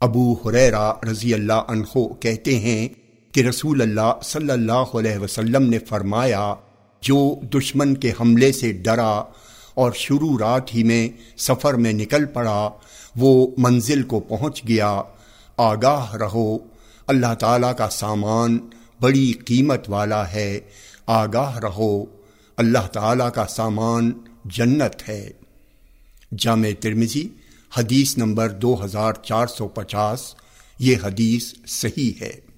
ابو حریرا رضی اللہ عنہ کہتے ہیں کہ رسول اللہ صلی اللہ علیہ وسلم نے فرمایا، جو دشمن کے حملے سے ڈرا اور شروع رات ہی میں سفر میں نکل پڑا، وہ منزل کو پہنچ گیا۔ آگاہ رہو، اللہ تعالیٰ کا سامان بڑی قیمت والا ہے۔ آگاہ رہو، اللہ تعالیٰ کا سامان جنت ہے۔ جامع ترمزی حدیث نمبر دو ہزار چار سو پچاس یہ حدیث صحیح ہے۔